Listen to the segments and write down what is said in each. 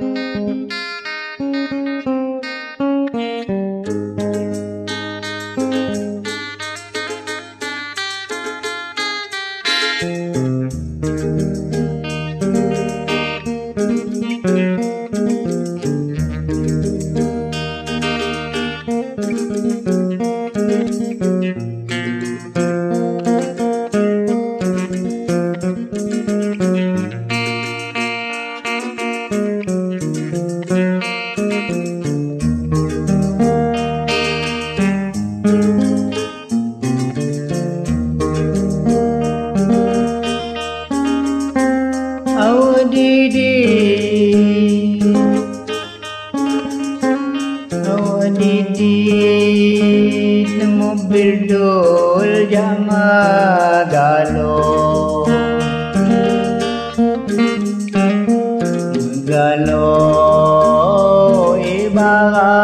Música Bukid mo bildol Yamagalo. Galo Ibagalo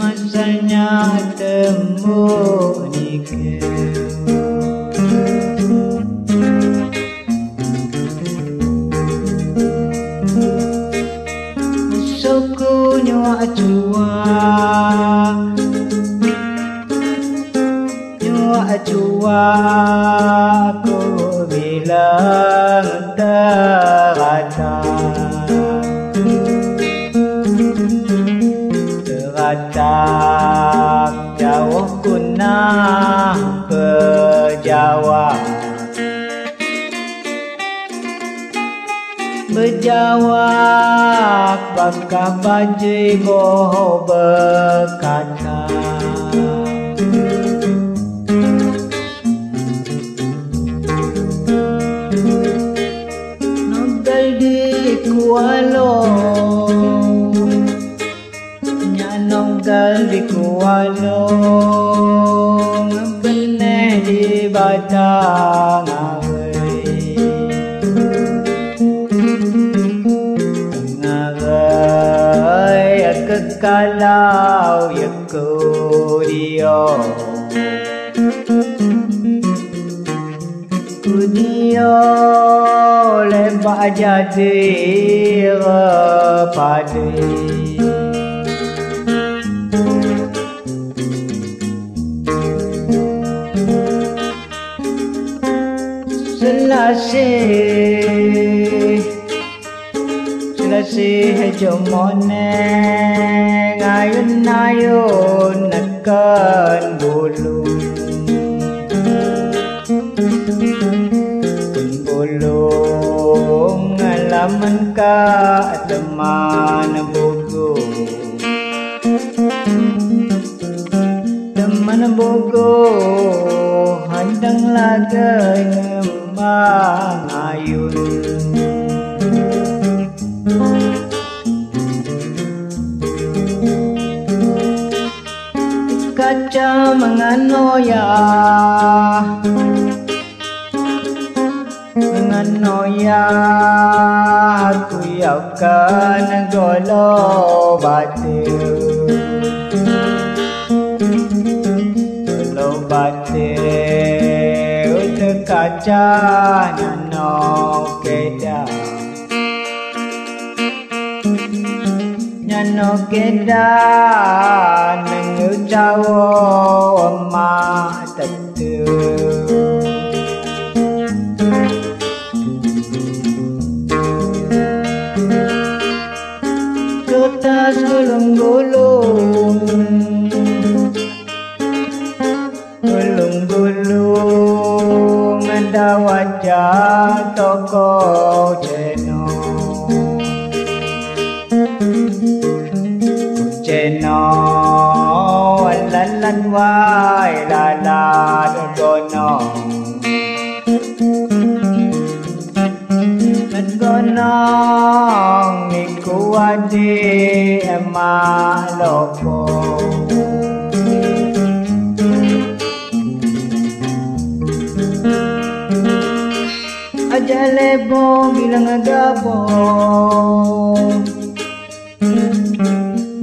masanya temu nikah Suku nyua cua Nyua cua Aku bilang terata berjawab Berjawab Bakal baji boh berkata Nogal di kualo Nyanonggal di kualo di batang awai Ngarai kekalau ya kudio Kudio lembak jadi repadi Should I say? Should I say? Ayon ayon akan bulong Kung bulong ka at ayun. Kaca noya Kuyaw ka ng golo batil golo batil te kaca nano kedah Nyano keda nengu jawo ma tatu nganda wajah toko jeno jeno lan lan vai la la do no Mình có non ni kuadi ema lopo Ajale bong bilang agabo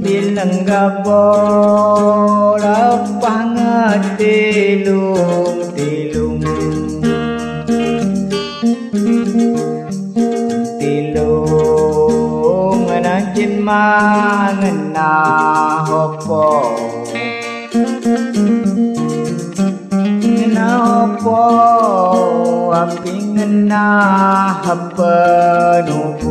Bilang gabo Lapang tilung tilung Tilung Anajin mangen na hopo. Na hopo. Aping na hapanubong